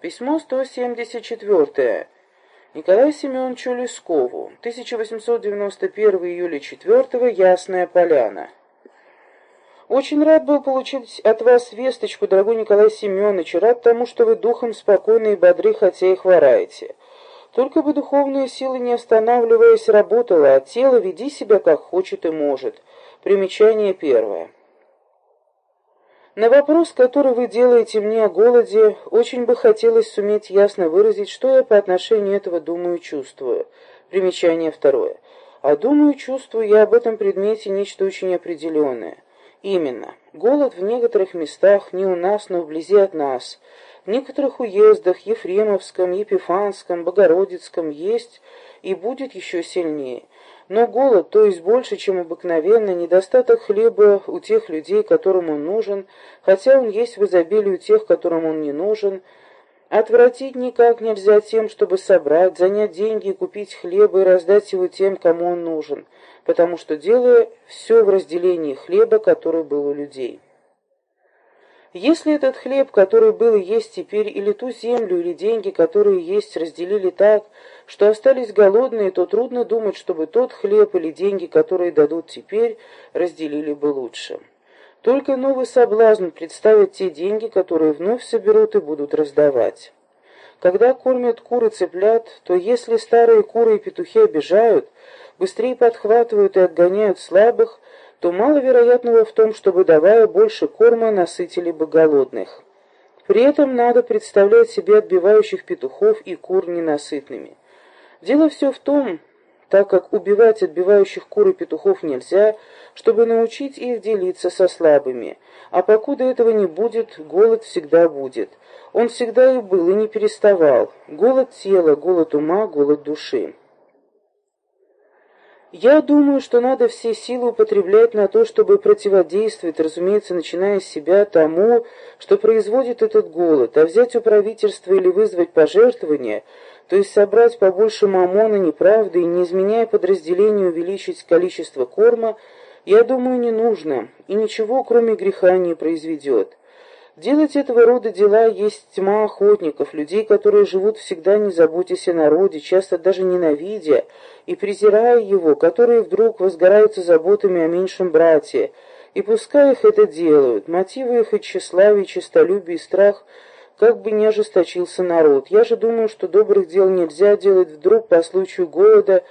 Письмо 174. Николаю Семеновичу Лескову. 1891 июля 4 Ясная Поляна. Очень рад был получить от вас весточку, дорогой Николай Семенович, рад тому, что вы духом спокойны и бодры, хотя и хвораете. Только бы духовная сила, не останавливаясь, работала, а тело веди себя как хочет и может. Примечание первое. На вопрос, который вы делаете мне о голоде, очень бы хотелось суметь ясно выразить, что я по отношению этого думаю и чувствую. Примечание второе. А думаю и чувствую я об этом предмете нечто очень определенное. Именно. Голод в некоторых местах, не у нас, но вблизи от нас, в некоторых уездах, Ефремовском, Епифанском, Богородицком, есть и будет еще сильнее. Но голод, то есть больше, чем обыкновенно, недостаток хлеба у тех людей, которым он нужен, хотя он есть в изобилии у тех, которым он не нужен, отвратить никак нельзя тем, чтобы собрать, занять деньги, купить хлеба и раздать его тем, кому он нужен, потому что делая все в разделении хлеба, который был у людей. Если этот хлеб, который был и есть теперь, или ту землю, или деньги, которые есть, разделили так, что остались голодные, то трудно думать, чтобы тот хлеб или деньги, которые дадут теперь, разделили бы лучше. Только новый соблазн представить те деньги, которые вновь соберут и будут раздавать. Когда кормят кур и цыплят, то если старые куры и петухи обижают, быстрее подхватывают и отгоняют слабых, то маловероятного в том, чтобы, давая больше корма, насытили бы голодных. При этом надо представлять себе отбивающих петухов и кур ненасытными. Дело все в том, так как убивать отбивающих кур и петухов нельзя, чтобы научить их делиться со слабыми. А покуда этого не будет, голод всегда будет. Он всегда и был, и не переставал. Голод тела, голод ума, голод души. Я думаю, что надо все силы употреблять на то, чтобы противодействовать, разумеется, начиная с себя тому, что производит этот голод, а взять у правительства или вызвать пожертвования, то есть собрать побольше мамона неправды и, не изменяя подразделению, увеличить количество корма, я думаю, не нужно, и ничего, кроме греха, не произведет. Делать этого рода дела есть тьма охотников, людей, которые живут всегда не заботясь о народе, часто даже ненавидя и презирая его, которые вдруг возгораются заботами о меньшем брате, и пускай их это делают, мотивы их и тщеславие, и честолюбие, и страх, как бы не ожесточился народ. Я же думаю, что добрых дел нельзя делать вдруг по случаю голода,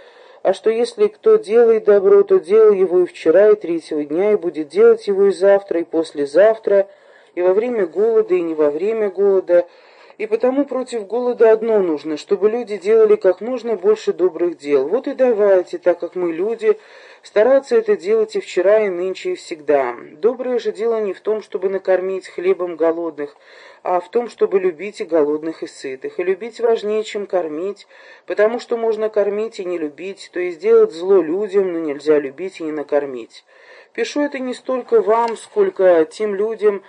а что если кто делает добро, то делал его и вчера, и третьего дня, и будет делать его и завтра, и послезавтра, и во время голода, и не во время голода, и потому против голода одно нужно, чтобы люди делали как можно больше добрых дел. Вот и давайте, так как мы люди, стараться это делать и вчера, и нынче, и всегда. Доброе же дело не в том, чтобы накормить хлебом голодных, а в том, чтобы любить и голодных, и сытых. И любить важнее, чем кормить, потому что можно кормить и не любить, то есть делать зло людям, но нельзя любить и не накормить. Пишу это не столько вам, сколько тем людям,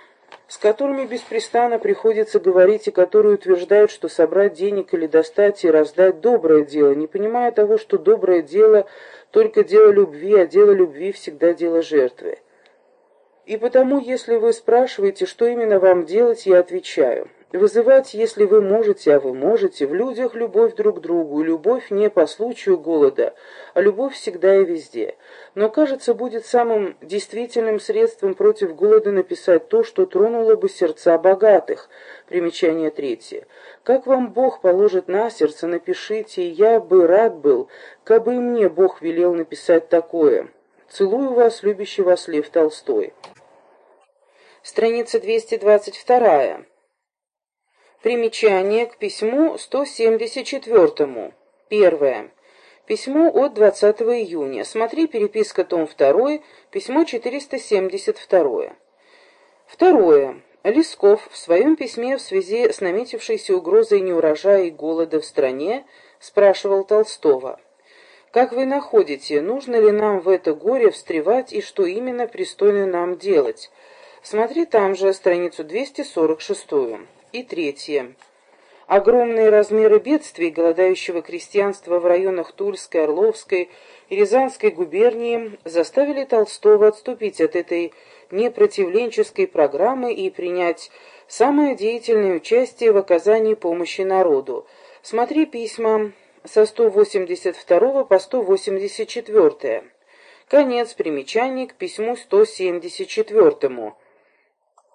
с которыми беспрестанно приходится говорить и которые утверждают, что собрать денег или достать и раздать – доброе дело, не понимая того, что доброе дело – только дело любви, а дело любви всегда дело жертвы. И потому, если вы спрашиваете, что именно вам делать, я отвечаю – Вызывать, если вы можете, а вы можете, в людях любовь друг к другу, любовь не по случаю голода, а любовь всегда и везде. Но, кажется, будет самым действительным средством против голода написать то, что тронуло бы сердца богатых. Примечание третье. Как вам Бог положит на сердце, напишите, я бы рад был, кабы мне Бог велел написать такое. Целую вас, любящий вас Лев Толстой. Страница 222. Примечание к письму 174. Первое. Письмо от 20 июня. Смотри переписка том 2, письмо 472. Второе. Лесков в своем письме в связи с наметившейся угрозой неурожая и голода в стране спрашивал Толстого. «Как вы находите, нужно ли нам в это горе встревать и что именно пристойно нам делать?» Смотри там же страницу 246. И третье. Огромные размеры бедствий голодающего крестьянства в районах Тульской, Орловской и Рязанской губернии заставили Толстого отступить от этой непротивленческой программы и принять самое деятельное участие в оказании помощи народу. Смотри письма со 182 по 184. Конец примечаний к письму 174.